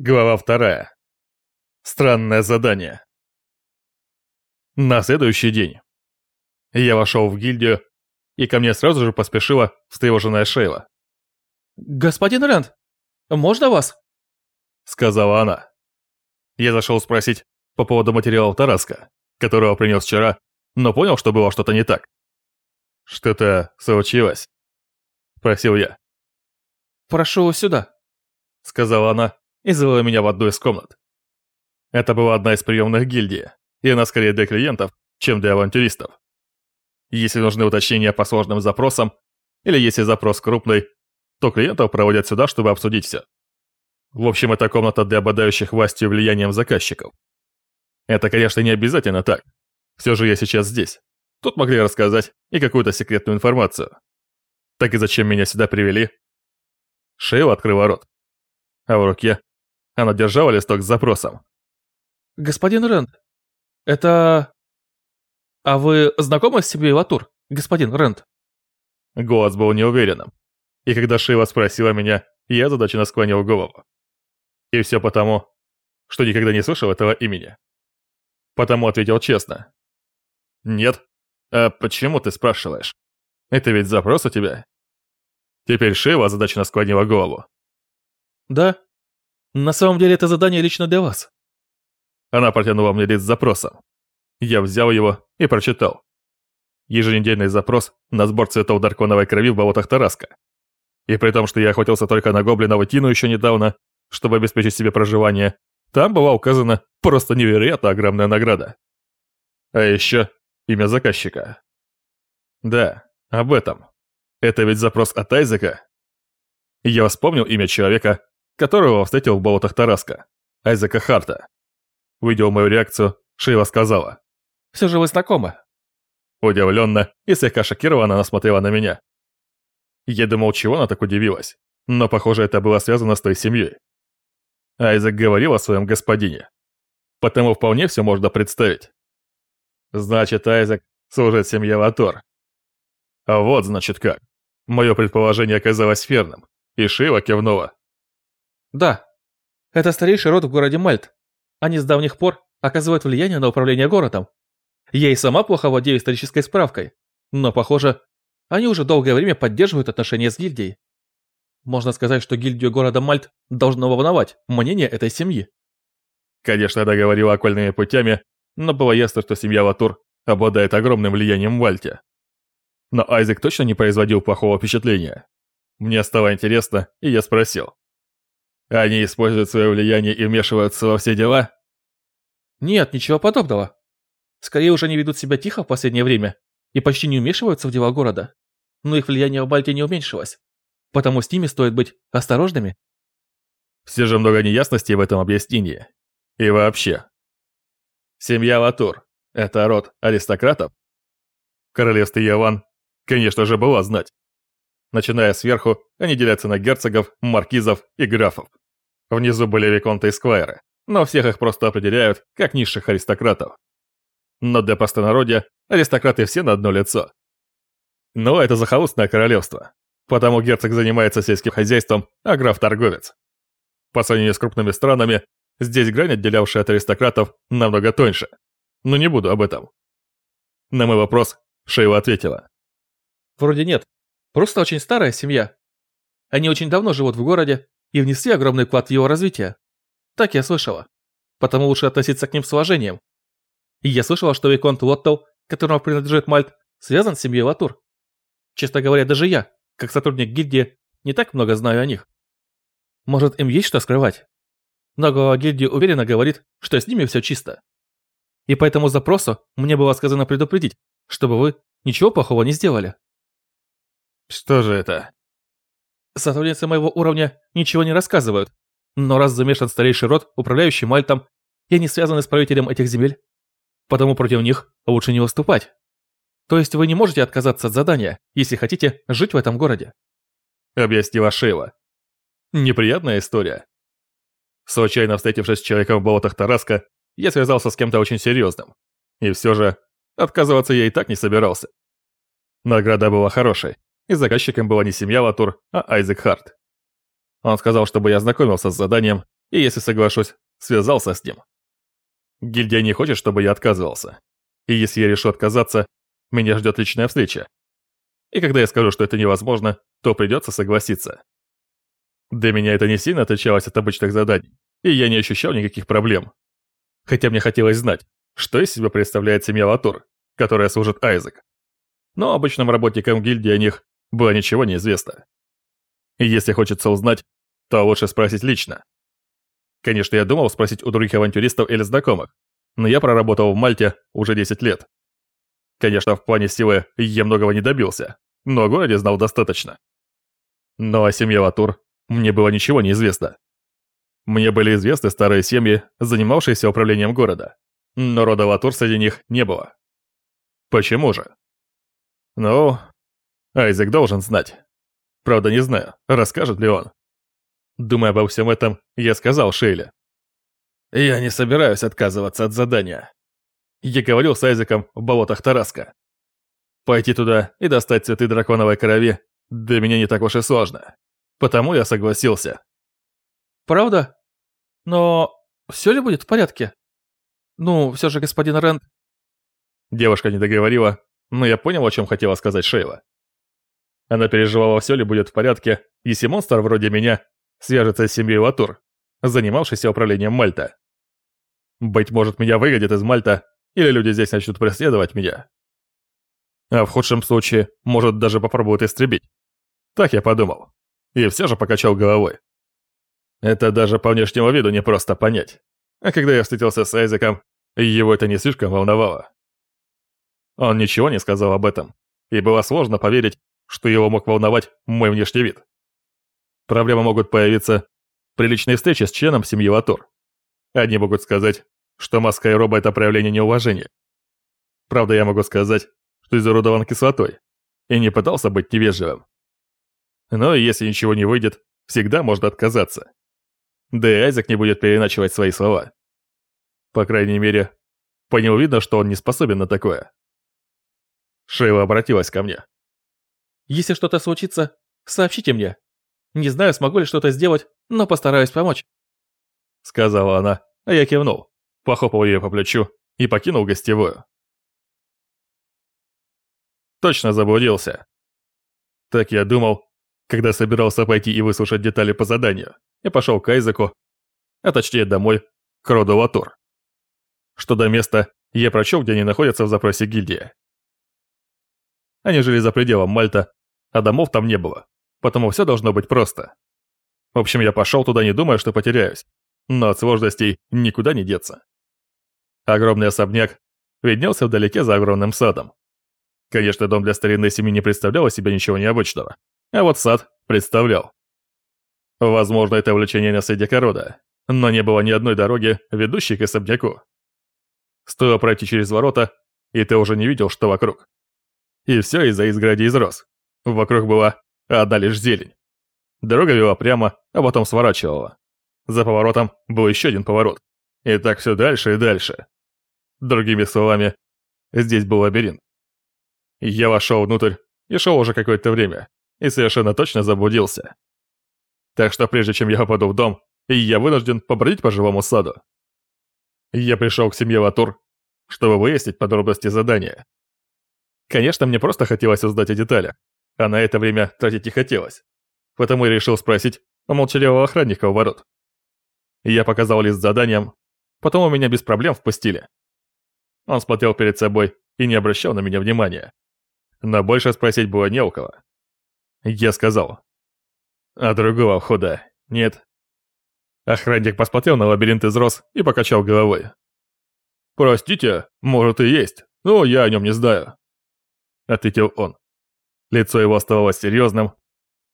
Глава вторая. Странное задание. На следующий день я вошел в гильдию, и ко мне сразу же поспешила встревоженная Шейла. «Господин Рэнд, можно вас?» Сказала она. Я зашел спросить по поводу материала Тараска, которого принес вчера, но понял, что было что-то не так. «Что-то случилось?» Спросил я. «Прошу сюда», — сказала она и завела меня в одну из комнат. Это была одна из приемных гильдии, и она скорее для клиентов, чем для авантюристов. Если нужны уточнения по сложным запросам, или если запрос крупный, то клиентов проводят сюда, чтобы обсудить все. В общем, это комната для обладающих властью и влиянием заказчиков. Это, конечно, не обязательно так. Все же я сейчас здесь. Тут могли рассказать и какую-то секретную информацию. Так и зачем меня сюда привели? Шейл открыла рот. А в руке она держала листок с запросом. «Господин Рэнд, это... А вы знакомы с семьей Латур, господин Рэнд?» Голос был неуверенным. И когда Шива спросила меня, я задаченно склонил голову. И все потому, что никогда не слышал этого имени. Потому ответил честно. «Нет. А почему ты спрашиваешь? Это ведь запрос у тебя?» Теперь Шива задачно склонила голову. «Да, на самом деле это задание лично для вас. Она протянула мне лист с запросом. Я взял его и прочитал. Еженедельный запрос на сбор цветов дарконовой крови в болотах Тараска. И при том, что я охотился только на гоблинов и тину еще недавно, чтобы обеспечить себе проживание, там была указана просто невероятно огромная награда. А еще имя заказчика. Да, об этом. Это ведь запрос от Айзека. Я вспомнил имя человека, которого встретил в болотах Тараска, Айзека Харта. Увидел мою реакцию, Шейла сказала. «Все же вы знакомы». Удивленно и слегка шокированно она смотрела на меня. Я думал, чего она так удивилась, но, похоже, это было связано с той семьей. Айзек говорил о своем господине. Потому вполне все можно представить. Значит, Айзек служит семье Латор. А вот, значит, как. Мое предположение оказалось верным, и Шейла кивнула. Да. Это старейший род в городе Мальт. Они с давних пор оказывают влияние на управление городом. Я и сама плохо владею исторической справкой, но, похоже, они уже долгое время поддерживают отношения с гильдией. Можно сказать, что гильдию города Мальт должно волновать мнение этой семьи. Конечно, она говорила окольными путями, но было ясно, что семья Латур обладает огромным влиянием в Мальте. Но Айзек точно не производил плохого впечатления. Мне стало интересно, и я спросил. Они используют свое влияние и вмешиваются во все дела? Нет, ничего подобного. Скорее уж они ведут себя тихо в последнее время и почти не вмешиваются в дела города. Но их влияние в Бальте не уменьшилось. Потому с ними стоит быть осторожными. Все же много неясностей в этом объяснении. И вообще. Семья Латур – это род аристократов? В королевстве Яван, конечно же, была знать. Начиная сверху, они делятся на герцогов, маркизов и графов. Внизу были виконты и сквайры, но всех их просто определяют как низших аристократов. Но для простонародья аристократы все на одно лицо. Но это захолустное королевство, потому герцог занимается сельским хозяйством, а граф торговец. По сравнению с крупными странами, здесь грань, отделявшая от аристократов, намного тоньше. Но не буду об этом. На мой вопрос Шейла ответила. Вроде нет, Просто очень старая семья. Они очень давно живут в городе и внесли огромный вклад в его развитие. Так я слышала. Потому лучше относиться к ним с уважением. И я слышала, что Виконт Лоттел, которому принадлежит Мальт, связан с семьей Латур. Честно говоря, даже я, как сотрудник гильдии, не так много знаю о них. Может, им есть что скрывать? Но глава гильдии уверенно говорит, что с ними все чисто. И по этому запросу мне было сказано предупредить, чтобы вы ничего плохого не сделали. Что же это? Сотрудницы моего уровня ничего не рассказывают. Но раз замешан старейший род, управляющий Мальтом, и они связаны с правителем этих земель, потому против них лучше не выступать. То есть вы не можете отказаться от задания, если хотите жить в этом городе. Объяснила Шейла. Неприятная история. Случайно встретившись с человеком в болотах Тараска, я связался с кем-то очень серьезным. И все же, отказываться я и так не собирался. Награда была хорошей и заказчиком была не семья Латур, а Айзек Харт. Он сказал, чтобы я ознакомился с заданием и если соглашусь, связался с ним. Гильдия не хочет, чтобы я отказывался. И если я решу отказаться, меня ждет личная встреча. И когда я скажу, что это невозможно, то придется согласиться. Для меня это не сильно отличалось от обычных заданий, и я не ощущал никаких проблем. Хотя мне хотелось знать, что из себя представляет семья Латур, которая служит Айзек. Но обычным работникам гильдии о них было ничего не известно. И если хочется узнать, то лучше спросить лично. Конечно, я думал спросить у других авантюристов или знакомых, но я проработал в Мальте уже 10 лет. Конечно, в плане силы я многого не добился, но о городе знал достаточно. Но о семье Латур мне было ничего не известно. Мне были известны старые семьи, занимавшиеся управлением города, но рода Латур среди них не было. Почему же? Ну, Айзек должен знать. Правда, не знаю, расскажет ли он. Думая обо всем этом, я сказал Шейле. «Я не собираюсь отказываться от задания». Я говорил с Айзеком в болотах Тараска. Пойти туда и достать цветы драконовой крови для меня не так уж и сложно. Потому я согласился. «Правда? Но все ли будет в порядке? Ну, все же господин Рэнд...» Девушка не договорила, но я понял, о чем хотела сказать Шейла. Она переживала, все ли будет в порядке, если монстр вроде меня свяжется с семьей Латур, занимавшейся управлением Мальта. Быть может, меня выгонят из Мальта, или люди здесь начнут преследовать меня. А в худшем случае, может, даже попробуют истребить. Так я подумал. И все же покачал головой. Это даже по внешнему виду не просто понять. А когда я встретился с Айзеком, его это не слишком волновало. Он ничего не сказал об этом, и было сложно поверить, что его мог волновать мой внешний вид. Проблемы могут появиться при личной встрече с членом семьи Латур. Они могут сказать, что маска и роба – это проявление неуважения. Правда, я могу сказать, что изуродован кислотой, и не пытался быть невежливым. Но если ничего не выйдет, всегда можно отказаться. Да и Айзек не будет переначивать свои слова. По крайней мере, по нему видно, что он не способен на такое. Шейла обратилась ко мне. «Если что-то случится, сообщите мне. Не знаю, смогу ли что-то сделать, но постараюсь помочь. Сказала она, а я кивнул, похлопал ее по плечу и покинул гостевую. Точно заблудился. Так я думал, когда собирался пойти и выслушать детали по заданию. Я пошел к Айзеку, а точнее домой, к роду Латур. Что до места, я прочел, где они находятся в запросе гильдии. Они жили за пределом Мальта, а домов там не было потому все должно быть просто. В общем, я пошел туда, не думая, что потеряюсь. Но от сложностей никуда не деться. Огромный особняк виднелся вдалеке за огромным садом. Конечно, дом для старинной семьи не представлял из себя ничего необычного. А вот сад представлял. Возможно, это увлечение наследника рода, но не было ни одной дороги, ведущей к особняку. Стоило пройти через ворота, и ты уже не видел, что вокруг. И все из-за изгороди из роз. Вокруг была одна лишь зелень. Дорога вела прямо, а потом сворачивала. За поворотом был еще один поворот. И так все дальше и дальше. Другими словами, здесь был лабиринт. Я вошел внутрь и шел уже какое-то время, и совершенно точно заблудился. Так что прежде чем я попаду в дом, я вынужден побродить по живому саду. Я пришел к семье Латур, чтобы выяснить подробности задания. Конечно, мне просто хотелось узнать о деталях, а на это время тратить не хотелось. Потому я решил спросить у молчаливого охранника у ворот. Я показал лист с заданием, потом у меня без проблем впустили. Он смотрел перед собой и не обращал на меня внимания. Но больше спросить было не у кого. Я сказал. А другого входа нет. Охранник посмотрел на лабиринт из роз и покачал головой. «Простите, может и есть, но я о нем не знаю», — ответил он. Лицо его оставалось серьезным.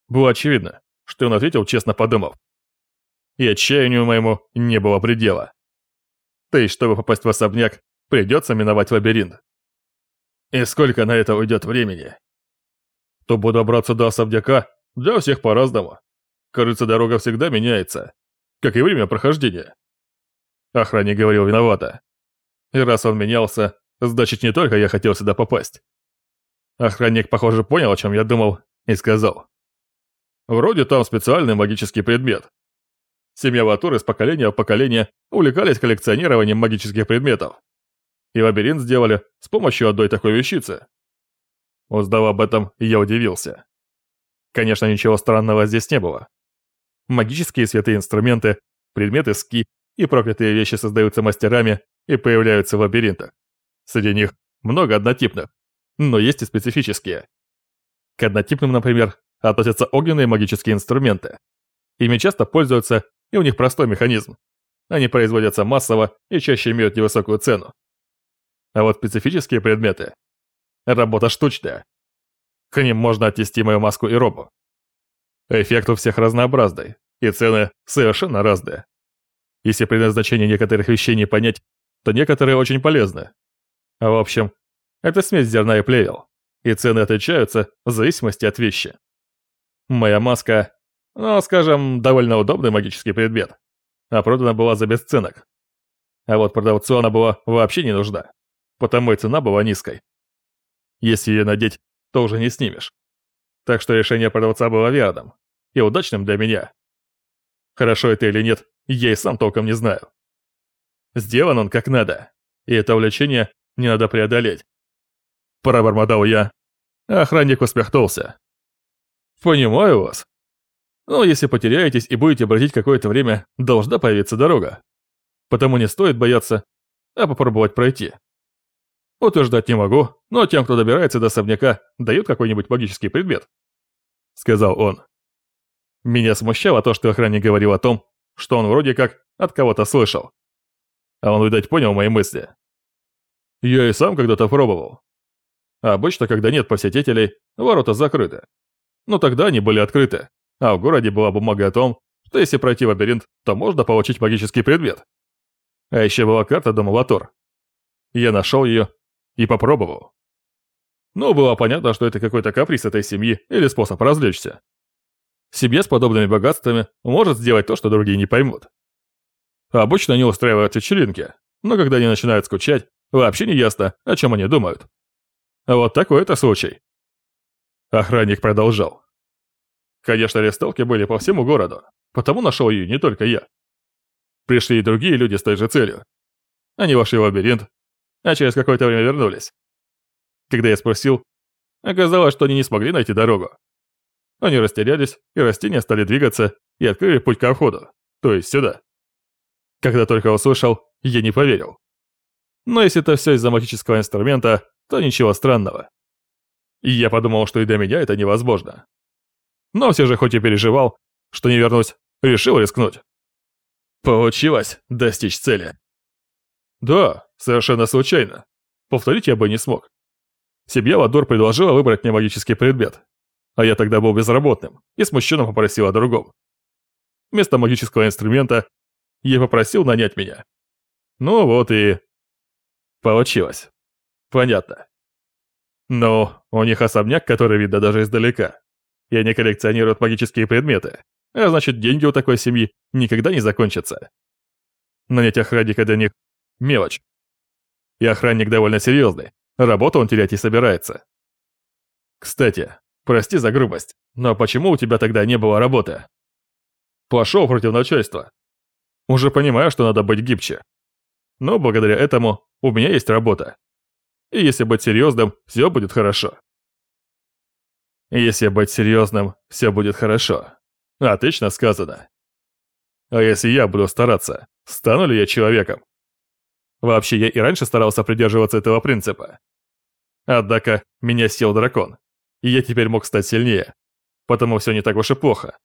Было очевидно, что он ответил, честно подумав. И отчаянию моему не было предела. То есть, чтобы попасть в особняк, придется миновать лабиринт. И сколько на это уйдет времени? Чтобы добраться до особняка, для всех по-разному. Кажется, дорога всегда меняется, как и время прохождения. Охранник говорил виновато. И раз он менялся, значит не только я хотел сюда попасть. Охранник, похоже, понял, о чем я думал, и сказал. «Вроде там специальный магический предмет. семья Ватур из поколения в поколение увлекались коллекционированием магических предметов. И лабиринт сделали с помощью одной такой вещицы. Узнав об этом, я удивился. Конечно, ничего странного здесь не было. Магические святые инструменты, предметы ски и проклятые вещи создаются мастерами и появляются в лабиринтах. Среди них много однотипных, но есть и специфические. К однотипным, например, относятся огненные магические инструменты. Ими часто пользуются, и у них простой механизм. Они производятся массово и чаще имеют невысокую цену. А вот специфические предметы – работа штучная. К ним можно отнести мою маску и робу. Эффект у всех разнообразный, и цены совершенно разные. Если предназначение некоторых вещей не понять, то некоторые очень полезны. А в общем, это смесь зерна и плевел, и цены отличаются в зависимости от вещи. Моя маска, ну, скажем, довольно удобный магический предмет, а продана была за бесценок. А вот продавцу она была вообще не нужна, потому и цена была низкой. Если ее надеть, то уже не снимешь. Так что решение продавца было верным и удачным для меня. Хорошо это или нет, я и сам толком не знаю. Сделан он как надо, и это увлечение не надо преодолеть. Пробормотал я. Охранник усмехнулся. Понимаю вас. Но если потеряетесь и будете бродить какое-то время, должна появиться дорога. Потому не стоит бояться, а попробовать пройти. Утверждать не могу, но тем, кто добирается до особняка, дают какой-нибудь магический предмет. Сказал он. Меня смущало то, что охранник говорил о том, что он вроде как от кого-то слышал. А он, видать, понял мои мысли. Я и сам когда-то пробовал. Обычно, когда нет посетителей, ворота закрыты. Но тогда они были открыты, а в городе была бумага о том, что если пройти лабиринт, то можно получить магический предмет. А еще была карта дома Латор. Я нашел ее и попробовал. Но было понятно, что это какой-то каприз этой семьи или способ развлечься. Себе с подобными богатствами может сделать то, что другие не поймут. Обычно они устраивают вечеринки, но когда они начинают скучать, вообще не ясно, о чем они думают. Вот такой это случай. Охранник продолжал. Конечно, листовки были по всему городу, потому нашел ее не только я. Пришли и другие люди с той же целью. Они вошли в лабиринт, а через какое-то время вернулись. Когда я спросил, оказалось, что они не смогли найти дорогу. Они растерялись, и растения стали двигаться и открыли путь ко входу, то есть сюда. Когда только услышал, я не поверил. Но если это все из-за магического инструмента, то ничего странного. Я подумал, что и для меня это невозможно. Но все же хоть и переживал, что не вернусь, решил рискнуть. Получилось достичь цели. Да, совершенно случайно. Повторить я бы не смог. Себе Ладор предложила выбрать мне магический предмет, а я тогда был безработным и смущенно попросил о другом. Вместо магического инструмента я попросил нанять меня. Ну вот и... Получилось. Понятно. Но у них особняк, который видно даже издалека. И они коллекционируют магические предметы. А значит, деньги у такой семьи никогда не закончатся. Нанять охранника для них – мелочь. И охранник довольно серьезный. Работу он терять не собирается. Кстати, Прости за грубость, но почему у тебя тогда не было работы? Пошел против начальства. Уже понимаю, что надо быть гибче. Но благодаря этому у меня есть работа. И если быть серьезным, все будет хорошо. Если быть серьезным, все будет хорошо. Отлично сказано. А если я буду стараться, стану ли я человеком? Вообще, я и раньше старался придерживаться этого принципа. Однако, меня съел дракон и я теперь мог стать сильнее. Потому все не так уж и плохо.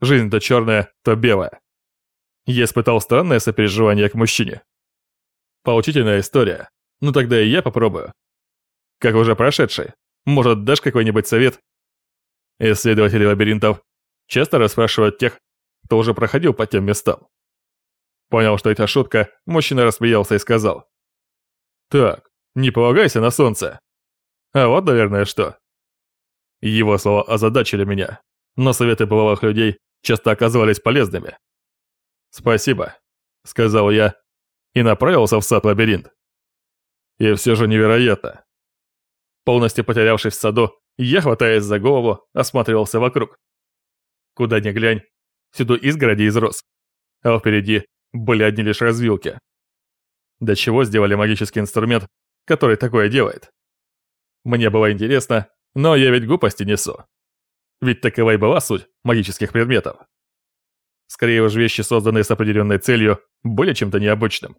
Жизнь то черная, то белая. Я испытал странное сопереживание к мужчине. Поучительная история. Ну тогда и я попробую. Как уже прошедший. Может, дашь какой-нибудь совет? Исследователи лабиринтов часто расспрашивают тех, кто уже проходил по тем местам. Понял, что это шутка, мужчина рассмеялся и сказал. «Так, не полагайся на солнце. А вот, наверное, что. Его слова озадачили меня, но советы бывалых людей часто оказывались полезными. «Спасибо», — сказал я и направился в сад-лабиринт. И все же невероятно. Полностью потерявшись в саду, я, хватаясь за голову, осматривался вокруг. Куда ни глянь, всюду изгороди из роз. А впереди были одни лишь развилки. До чего сделали магический инструмент, который такое делает? Мне было интересно, но я ведь глупости несу. Ведь такова и была суть магических предметов. Скорее уж вещи, созданные с определенной целью, были чем-то необычным.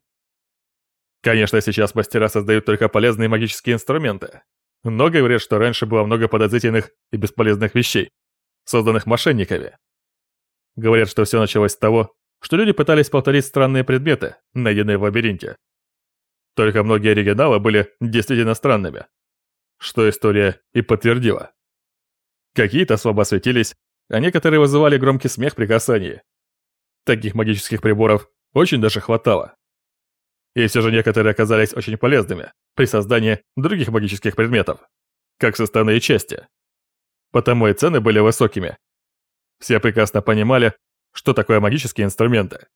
Конечно, сейчас мастера создают только полезные магические инструменты. Но говорят, что раньше было много подозрительных и бесполезных вещей, созданных мошенниками. Говорят, что все началось с того, что люди пытались повторить странные предметы, найденные в лабиринте. Только многие оригиналы были действительно странными, что история и подтвердила. Какие-то слабо светились, а некоторые вызывали громкий смех при касании. Таких магических приборов очень даже хватало. И все же некоторые оказались очень полезными при создании других магических предметов, как составные части. Потому и цены были высокими. Все прекрасно понимали, что такое магические инструменты.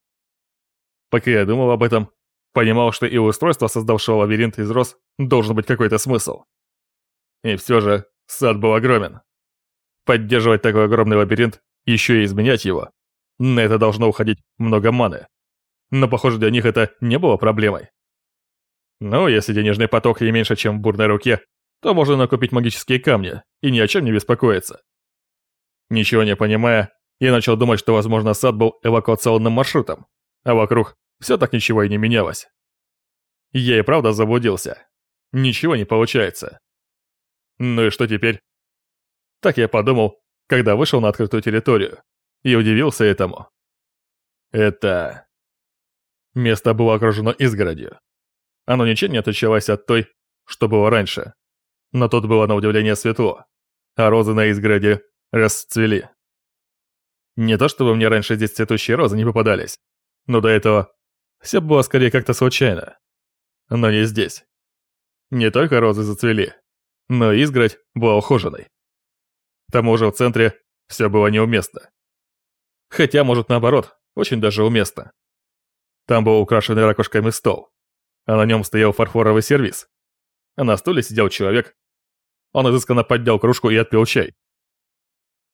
Пока я думал об этом, понимал, что и у устройства, создавшего лабиринт из роз, должен быть какой-то смысл. И все же сад был огромен. Поддерживать такой огромный лабиринт, еще и изменять его, на это должно уходить много маны. Но, похоже, для них это не было проблемой. Ну, если денежный поток и меньше, чем в бурной руке, то можно накупить магические камни и ни о чем не беспокоиться. Ничего не понимая, я начал думать, что, возможно, сад был эвакуационным маршрутом, а вокруг все так ничего и не менялось. Я и правда заблудился. Ничего не получается. Ну и что теперь? Так я подумал, когда вышел на открытую территорию, и удивился этому. Это... Место было окружено изгородью. Оно ничем не отличалось от той, что было раньше. Но тут было на удивление светло, а розы на изгороди расцвели. Не то чтобы мне раньше здесь цветущие розы не попадались, но до этого все было скорее как-то случайно. Но не здесь. Не только розы зацвели, но и изгородь была ухоженной. К тому же в центре все было неуместно. Хотя, может, наоборот, очень даже уместно. Там был украшенный ракушками стол, а на нем стоял фарфоровый сервиз. А на стуле сидел человек. Он изысканно поднял кружку и отпил чай.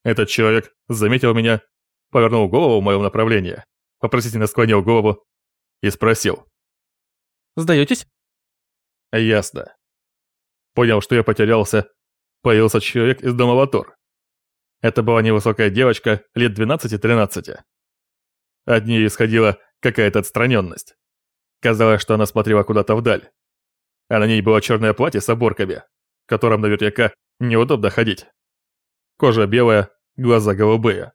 Этот человек заметил меня, повернул голову в моем направлении, вопросительно склонил голову и спросил. «Сдаетесь?» «Ясно». Понял, что я потерялся. Появился человек из дома Латор. Это была невысокая девочка лет 12-13. От нее исходила какая-то отстраненность. Казалось, что она смотрела куда-то вдаль. А на ней было черное платье с оборками, в котором наверняка неудобно ходить. Кожа белая, глаза голубые.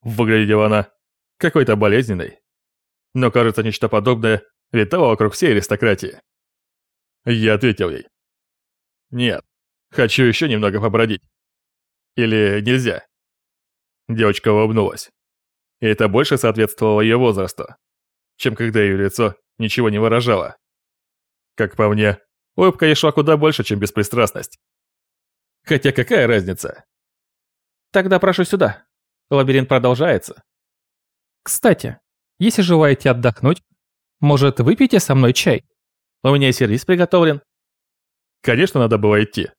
Выглядела она какой-то болезненной. Но, кажется, нечто подобное витало вокруг всей аристократии. Я ответил ей. Нет, хочу еще немного побродить. Или нельзя?» Девочка улыбнулась. И это больше соответствовало ее возрасту, чем когда ее лицо ничего не выражало. Как по мне, улыбка ей шла куда больше, чем беспристрастность. Хотя какая разница? Тогда прошу сюда. Лабиринт продолжается. Кстати, если желаете отдохнуть, может, выпейте со мной чай? У меня сервис приготовлен. Конечно, надо было идти.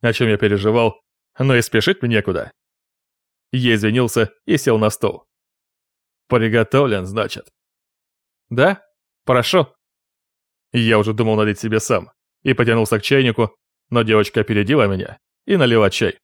О чем я переживал, но и спешить мне некуда. Я извинился и сел на стол. Приготовлен, значит. Да? Хорошо. Я уже думал налить себе сам и потянулся к чайнику, но девочка опередила меня и налила чай.